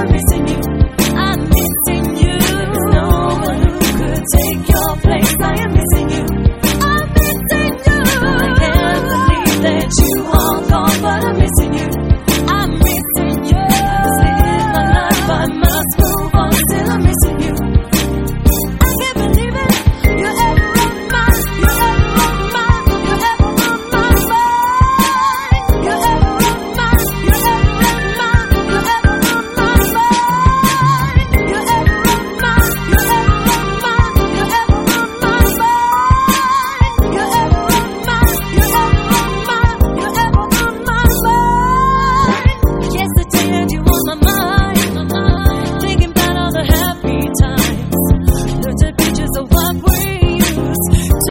corazones